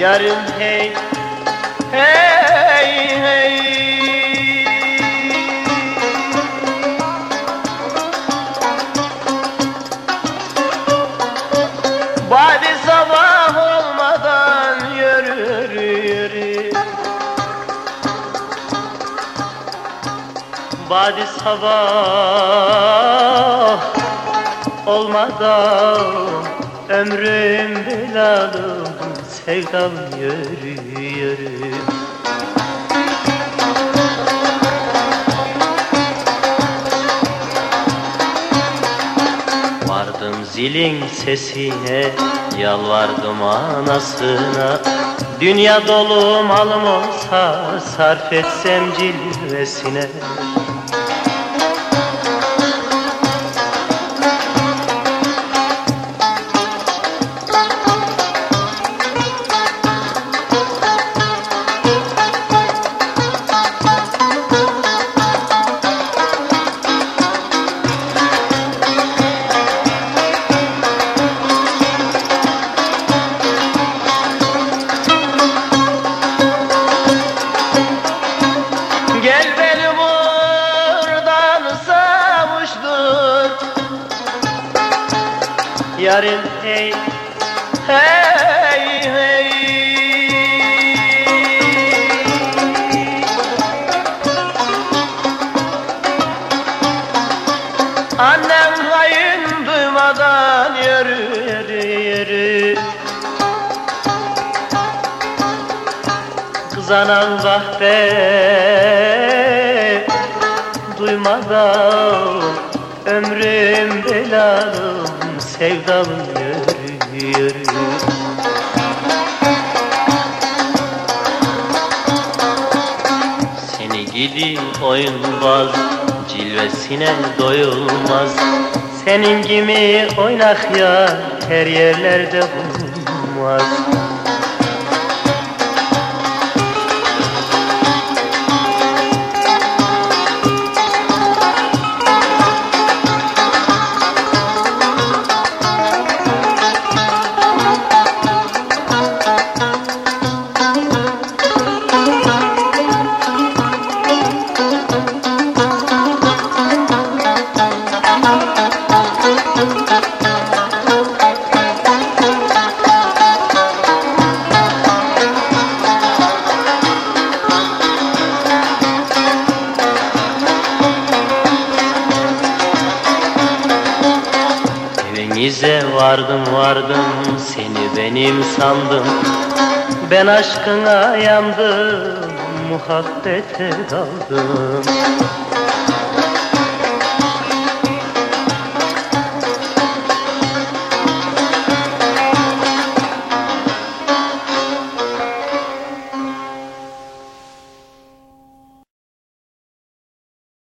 Yarın hey hey hey. Badi sabah olmadan yürü yürü Badi sabah olmadan Ömrüm belalım sevdam yürü yürü. Vardım zilin sesine Yalvardım anasına. Dünya dolu malım olsa Sarf etsem cilvesine Yarın hey hey hey. Annem hayın duymadan yürü yürü yürü Kızanan kahpe duymadan Ömrüm belalım sevdam yürü yürü Seni gidi oyunbaz cilvesine doyulmaz. Senin gibi oynak ya her yerlerde bulunmaz Evinize vardım vardım seni benim sandım. Ben aşkına yandım muhabbete daldım